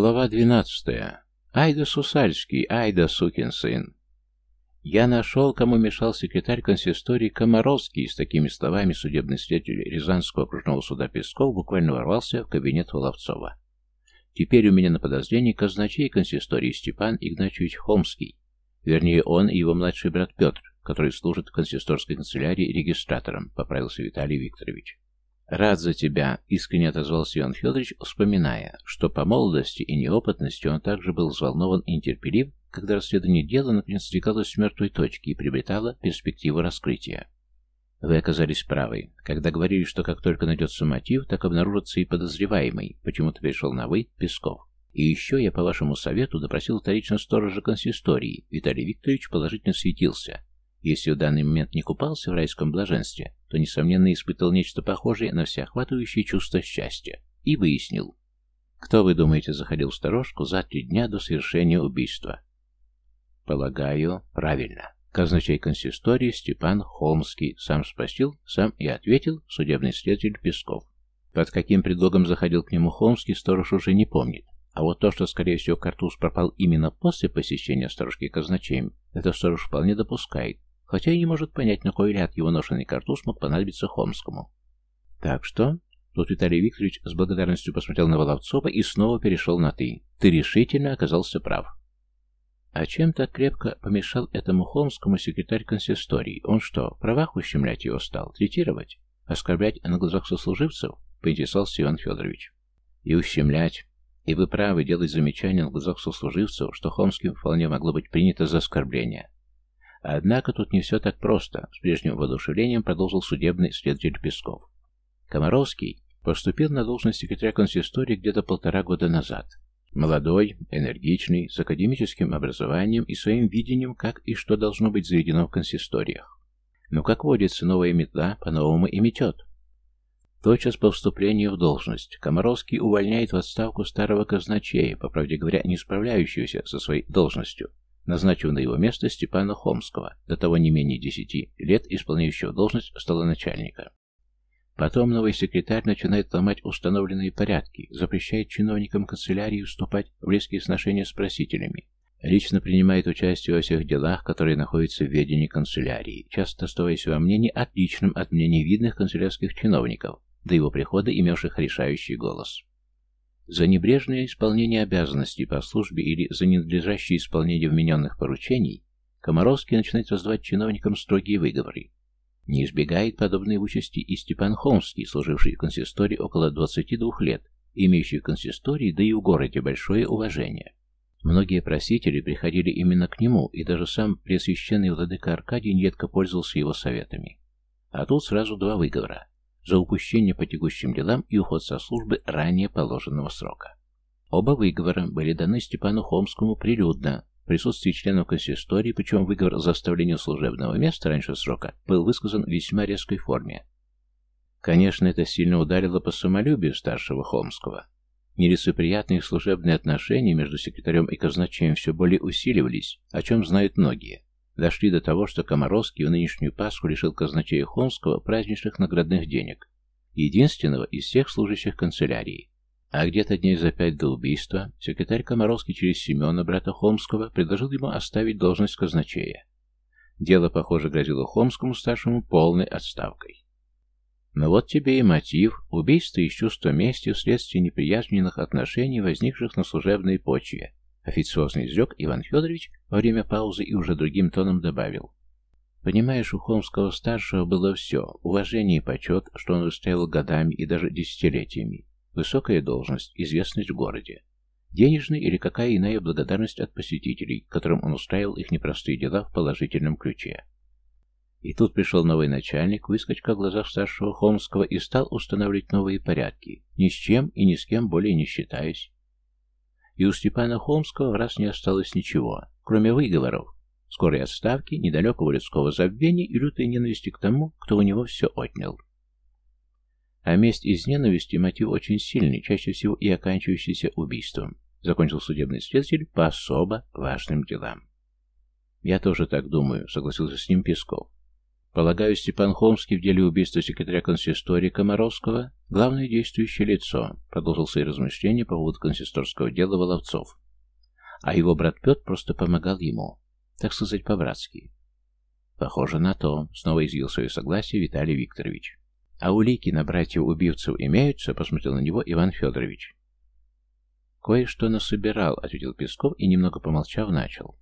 Глава двенадцатая. Айда Сусальский, айда сукин сын. Я нашел, кому мешал секретарь консистории Комаровский, с такими словами судебный следователь Рязанского окружного суда Песков буквально ворвался в кабинет Воловцова. Теперь у меня на подозрении казначей консистории Степан Игнатьевич Холмский. Вернее, он и его младший брат Петр, который служит в консисторской канцелярии регистратором, поправился Виталий Викторович. «Рад за тебя», — искренне отозвался Иван Федорович, вспоминая, что по молодости и неопытности он также был взволнован и нетерпелив, когда расследование дела наконец сдвигалось с мертвой точки и приобретало перспективу раскрытия. Вы оказались правы, когда говорили, что как только найдется мотив, так обнаружится и подозреваемый, почему-то перешел на «вы» Песков. И еще я по вашему совету допросил вторично сторожа консистории. Виталий Викторович положительно светился, если в данный момент не купался в райском блаженстве, то, несомненно, испытал нечто похожее на всеохватывающее чувство счастья. И выяснил. Кто, вы думаете, заходил в сторожку за три дня до совершения убийства? Полагаю, правильно. Казначей консистории Степан Холмский сам спросил, сам и ответил судебный следователь Песков. Под каким предлогом заходил к нему Холмский, сторож уже не помнит. А вот то, что, скорее всего, Картуз пропал именно после посещения сторожки казначеем, это сторож вполне допускает, хотя и не может понять, на кой ряд его ношенный картуз мог понадобиться Холмскому. Так что... Тут Виталий Викторович с благодарностью посмотрел на Воловцова и снова перешел на «ты». Ты решительно оказался прав. А чем так крепко помешал этому Холмскому секретарь консистории? Он что, правах ущемлять его стал? Третировать? Оскорблять на глазах сослуживцев? Поинтересовался Иван Федорович. И ущемлять. И вы правы делать замечания на глазах сослуживцев, что Холмским вполне могло быть принято за оскорбление. Однако тут не все так просто, с прежним воодушевлением продолжил судебный следователь Песков. Комаровский поступил на должность секретаря консистории где-то полтора года назад. Молодой, энергичный, с академическим образованием и своим видением, как и что должно быть заведено в консисториях. Но, как водится, новая метла по-новому и метет. Тотчас по вступлению в должность Комаровский увольняет в отставку старого казначея, по правде говоря, не справляющегося со своей должностью, назначив на его место Степана Хомского, до того не менее десяти лет исполняющего должность стала начальника. Потом новый секретарь начинает ломать установленные порядки, запрещает чиновникам канцелярии вступать в близкие сношения с просителями, лично принимает участие во всех делах, которые находятся в ведении канцелярии, часто оставаясь во мнении отличным от мнений видных канцелярских чиновников, до его прихода имевших решающий голос. За небрежное исполнение обязанностей по службе или за ненадлежащее исполнение вмененных поручений Комаровский начинает раздавать чиновникам строгие выговоры. Не избегает подобной участи и Степан Холмский, служивший в консистории около 22 лет, имеющий в консистории, да и в городе большое уважение. Многие просители приходили именно к нему, и даже сам пресвященный владыка Аркадий нередко пользовался его советами. А тут сразу два выговора за упущение по текущим делам и уход со службы ранее положенного срока. Оба выговора были даны Степану Холмскому прилюдно, в присутствии членов консистории, причем выговор за оставление служебного места раньше срока был высказан в весьма резкой форме. Конечно, это сильно ударило по самолюбию старшего Холмского. Нелицеприятные служебные отношения между секретарем и казначеем все более усиливались, о чем знают многие дошли до того, что Комаровский в нынешнюю Пасху лишил казначея Холмского праздничных наградных денег, единственного из всех служащих канцелярии. А где-то дней за пять до убийства секретарь Комаровский через Семена, брата Холмского, предложил ему оставить должность казначея. Дело, похоже, грозило Холмскому-старшему полной отставкой. Но вот тебе и мотив – убийство из чувства мести вследствие неприязненных отношений, возникших на служебной почве, Официозно изрек Иван Федорович во время паузы и уже другим тоном добавил. Понимаешь, у Холмского-старшего было все – уважение и почет, что он выстраивал годами и даже десятилетиями, высокая должность, известность в городе, денежная или какая иная благодарность от посетителей, которым он устраивал их непростые дела в положительном ключе. И тут пришел новый начальник, выскочка в глазах старшего Холмского и стал устанавливать новые порядки, ни с чем и ни с кем более не считаясь. И у Степана Холмского раз не осталось ничего, кроме выговоров, скорой отставки, недалекого людского забвения и лютой ненависти к тому, кто у него все отнял. А месть из ненависти мотив очень сильный, чаще всего и оканчивающийся убийством, закончил судебный следователь по особо важным делам. «Я тоже так думаю», — согласился с ним Песков. Полагаю, Степан Холмский в деле убийства секретаря консистории Комаровского – главное действующее лицо, продолжил свои размышления по поводу консисторского дела Воловцов. А его брат Петр просто помогал ему, так сказать, по-братски. Похоже на то, снова изъявил свое согласие Виталий Викторович. А улики на братьев-убивцев имеются, посмотрел на него Иван Федорович. «Кое-что насобирал», — ответил Песков и, немного помолчав, начал.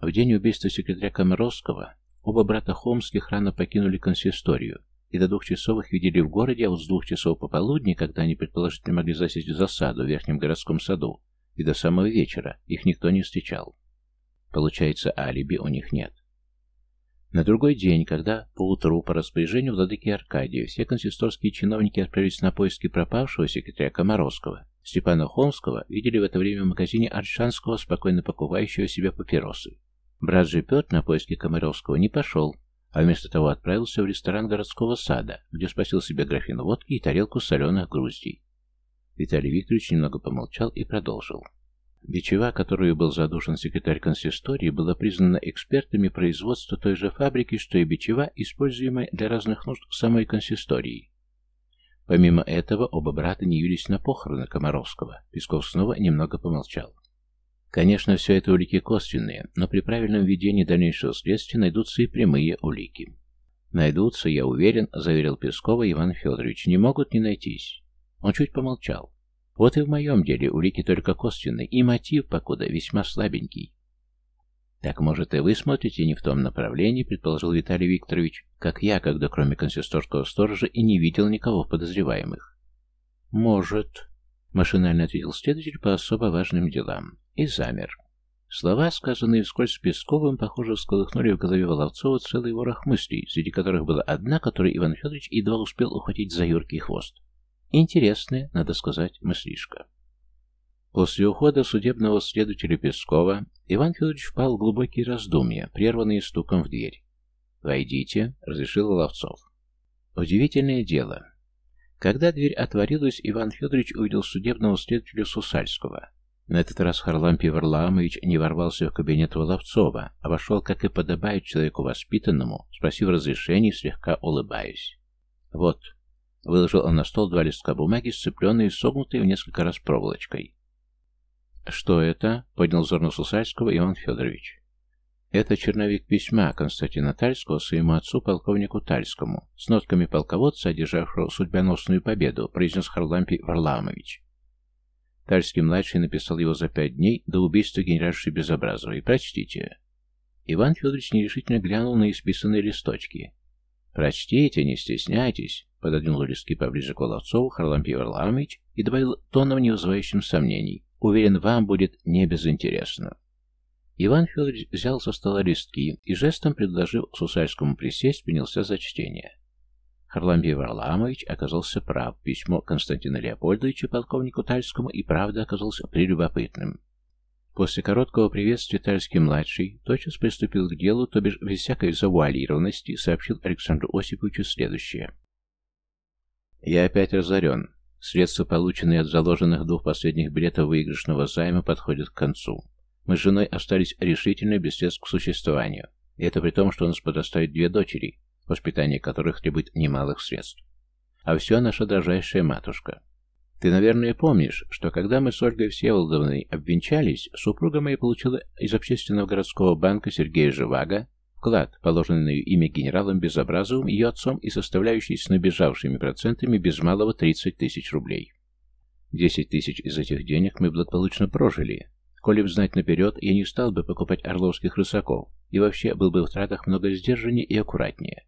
В день убийства секретаря Комаровского оба брата Холмских рано покинули консисторию, и до двух часов их видели в городе, а вот с двух часов пополудни, когда они предположительно могли засесть в засаду в Верхнем городском саду, и до самого вечера их никто не встречал. Получается, алиби у них нет. На другой день, когда поутру по распоряжению владыки Аркадия все консисторские чиновники отправились на поиски пропавшего секретаря Комаровского, Степана Холмского видели в это время в магазине Аршанского, спокойно покупающего себе папиросы. Брат же Петр на поиски Комаровского не пошел, а вместо того отправился в ресторан городского сада, где спросил себе графин водки и тарелку соленых груздей. Виталий Викторович немного помолчал и продолжил. Бичева, которую был задушен секретарь консистории, была признана экспертами производства той же фабрики, что и бичева, используемая для разных нужд самой консистории. Помимо этого, оба брата не явились на похороны Комаровского. Песков снова немного помолчал. Конечно, все это улики косвенные, но при правильном ведении дальнейшего следствия найдутся и прямые улики. Найдутся, я уверен, заверил Пескова Иван Федорович. Не могут не найтись. Он чуть помолчал. Вот и в моем деле улики только косвенные, и мотив, покуда, весьма слабенький. Так, может, и вы смотрите не в том направлении, предположил Виталий Викторович, как я, когда кроме консисторского сторожа и не видел никого подозреваемых. Может, машинально ответил следователь по особо важным делам. И замер. Слова, сказанные вскользь Песковым, похоже, всколыхнули в голове Воловцова целый ворох мыслей, среди которых была одна, которую Иван Федорович едва успел ухватить за юркий хвост. Интересная, надо сказать, мыслишка. После ухода судебного следователя Пескова Иван Федорович впал в глубокие раздумья, прерванные стуком в дверь. «Войдите», — разрешил Ловцов. Удивительное дело. Когда дверь отворилась, Иван Федорович увидел судебного следователя Сусальского. На этот раз Харлампий Варламович не ворвался в кабинет Воловцова, а вошел, как и подобает человеку воспитанному, спросив разрешения, слегка улыбаясь. «Вот», — выложил он на стол два листка бумаги, сцепленные и согнутые в несколько раз проволочкой. «Что это?» — поднял взор на Сусальского Иван Федорович. «Это черновик письма Константина Тальского своему отцу, полковнику Тальскому, с нотками полководца, одержавшего судьбоносную победу», — произнес Харлампий Варламович. Тальский-младший написал его за пять дней до убийства генеральши Безобразовой. Прочтите. Иван Федорович нерешительно глянул на исписанные листочки. «Прочтите, не стесняйтесь», — пододвинул листки поближе к Воловцову Харлампий Варламович и добавил тоном, не вызывающим сомнений. Уверен, вам будет не безинтересно. Иван Федорович взял со стола листки и жестом, предложив Сусальскому присесть, принялся за чтение. Харламбий Варламович оказался прав. Письмо Константина Леопольдовича полковнику Тальскому и правда оказался прелюбопытным. После короткого приветствия Тальский-младший тотчас приступил к делу, то бишь без всякой завуалированности, сообщил Александру Осиповичу следующее. «Я опять разорен. Средства, полученные от заложенных двух последних билетов выигрышного займа, подходят к концу. Мы с женой остались решительно без средств к существованию. И это при том, что у нас подрастают две дочери, воспитание которых требует немалых средств. А все наша дрожайшая матушка. Ты, наверное, помнишь, что когда мы с Ольгой Всеволодовной обвенчались, супруга моя получила из общественного городского банка Сергея Живаго Вклад, положенный на имя генералом Безобразовым, ее отцом и составляющий с набежавшими процентами без малого 30 тысяч рублей. 10 тысяч из этих денег мы благополучно прожили. Коли б знать наперед, я не стал бы покупать орловских рысаков, и вообще был бы в тратах много сдержаннее и аккуратнее.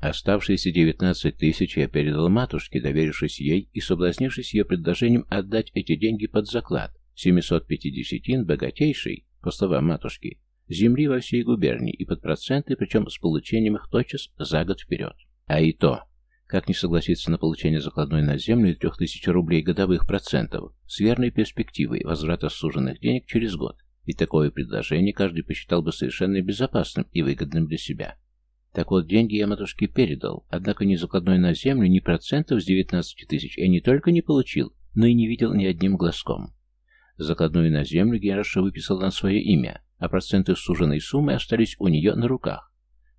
Оставшиеся 19 тысяч я передал матушке, доверившись ей и соблазнившись ее предложением отдать эти деньги под заклад, 750 богатейший, по словам матушки, земли во всей губернии и под проценты, причем с получением их тотчас за год вперед. А и то, как не согласиться на получение закладной на землю и 3000 рублей годовых процентов с верной перспективой возврата суженных денег через год, ведь такое предложение каждый посчитал бы совершенно безопасным и выгодным для себя. Так вот, деньги я матушке передал, однако ни закладной на землю, ни процентов с 19 тысяч я не только не получил, но и не видел ни одним глазком. Закладную на землю генеральша выписал на свое имя, а проценты суженной суммы остались у нее на руках.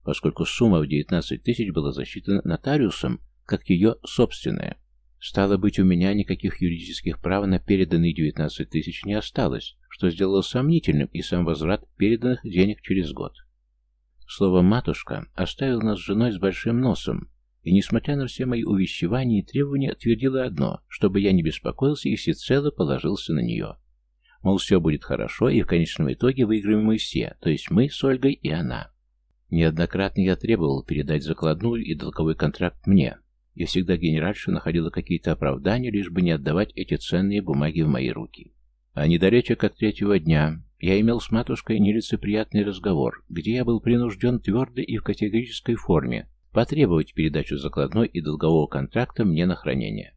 поскольку сумма в 19 тысяч была засчитана нотариусом как ее собственная. Стало быть, у меня никаких юридических прав на переданные 19 тысяч не осталось, что сделало сомнительным и сам возврат переданных денег через год. Слово «матушка» оставил нас с женой с большим носом, и, несмотря на все мои увещевания и требования, твердила одно, чтобы я не беспокоился и всецело положился на нее. Мол, все будет хорошо, и в конечном итоге выиграем мы все, то есть мы с Ольгой и она. Неоднократно я требовал передать закладную и долговой контракт мне, и всегда генеральша находила какие-то оправдания, лишь бы не отдавать эти ценные бумаги в мои руки. А недалече от третьего дня я имел с матушкой нелицеприятный разговор, где я был принужден твердо и в категорической форме потребовать передачу закладной и долгового контракта мне на хранение.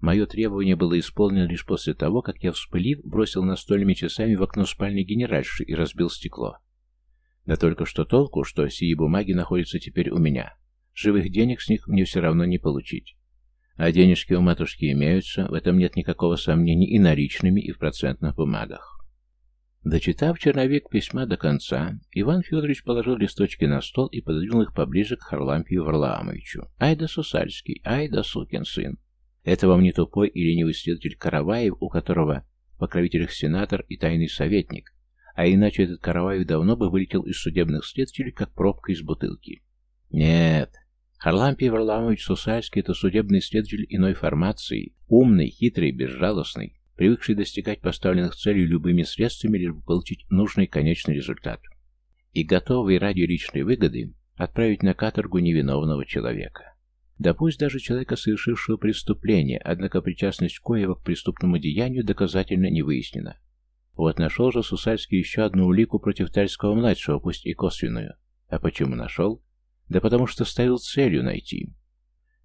Мое требование было исполнено лишь после того, как я, вспылив, бросил настольными часами в окно спальни генеральши и разбил стекло. Да только что толку, что сии бумаги находятся теперь у меня. Живых денег с них мне все равно не получить. А денежки у матушки имеются, в этом нет никакого сомнения и наличными, и в процентных бумагах. Дочитав черновик письма до конца, Иван Федорович положил листочки на стол и пододвинул их поближе к Харлампию Варлаамовичу. «Ай да Сусальский, ай да сукин сын! Это вам не тупой и ленивый следователь Караваев, у которого в покровителях сенатор и тайный советник, а иначе этот Караваев давно бы вылетел из судебных следователей, как пробка из бутылки. Нет, Харлампий Варламович Сусальский – это судебный следователь иной формации, умный, хитрый, безжалостный, привыкший достигать поставленных целей любыми средствами, лишь бы получить нужный конечный результат. И готовый ради личной выгоды отправить на каторгу невиновного человека. Да пусть даже человека, совершившего преступление, однако причастность Коева к преступному деянию доказательно не выяснена. Вот нашел же Сусальский еще одну улику против Тальского-младшего, пусть и косвенную. А почему нашел? Да потому что ставил целью найти.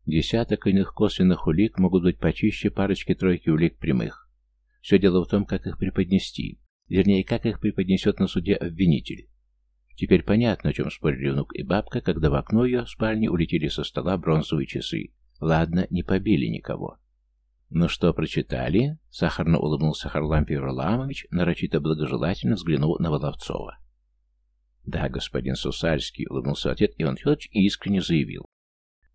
Десяток иных косвенных улик могут быть почище парочки-тройки улик прямых. Все дело в том, как их преподнести. Вернее, как их преподнесет на суде обвинитель. Теперь понятно, о чем спорили внук и бабка, когда в окно ее спальни улетели со стола бронзовые часы. Ладно, не побили никого. «Ну что, прочитали?» — сахарно улыбнулся Харлампий Варламович, нарочито благожелательно взглянул на Воловцова. «Да, господин Сусальский», — улыбнулся отец Иван Федорович и искренне заявил.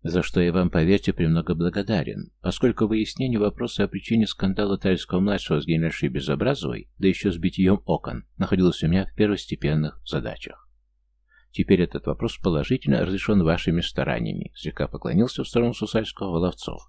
«За что я вам, поверьте, премного благодарен, поскольку выяснение вопроса о причине скандала Тальского-младшего с генеральшей Безобразовой, да еще с битьем окон, находилось у меня в первостепенных задачах. Теперь этот вопрос положительно разрешен вашими стараниями», — слегка поклонился в сторону Сусальского Воловцов.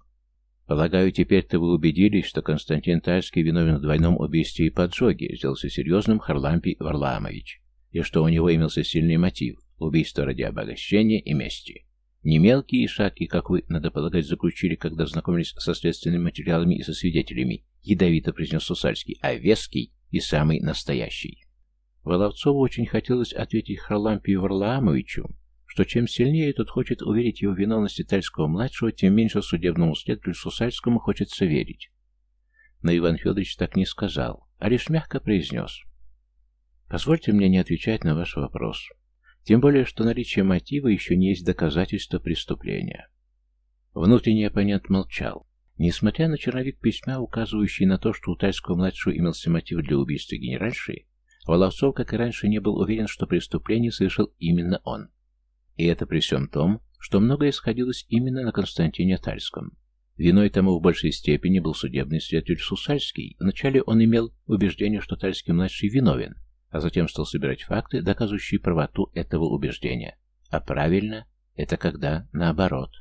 «Полагаю, теперь-то вы убедились, что Константин Тальский виновен в двойном убийстве и поджоге», — сделался серьезным Харлампий Варламович и что у него имелся сильный мотив – убийство ради обогащения и мести. Не мелкие и шатки, как вы, надо полагать, заключили, когда знакомились со следственными материалами и со свидетелями, ядовито произнес Сусальский, а веский и самый настоящий. Воловцову очень хотелось ответить Харлампию Варлаамовичу, что чем сильнее тот хочет уверить его в виновности Тальского-младшего, тем меньше судебному следователю Сусальскому хочется верить. Но Иван Федорович так не сказал, а лишь мягко произнес – Позвольте мне не отвечать на ваш вопрос. Тем более, что наличие мотива еще не есть доказательство преступления. Внутренний оппонент молчал. Несмотря на черновик письма, указывающий на то, что у Тальского-младшего имелся мотив для убийства генеральши, Воловцов, как и раньше, не был уверен, что преступление совершил именно он. И это при всем том, что многое сходилось именно на Константине Тальском. Виной тому в большей степени был судебный следователь Сусальский. Вначале он имел убеждение, что Тальский-младший виновен, а затем стал собирать факты, доказывающие правоту этого убеждения. А правильно, это когда наоборот.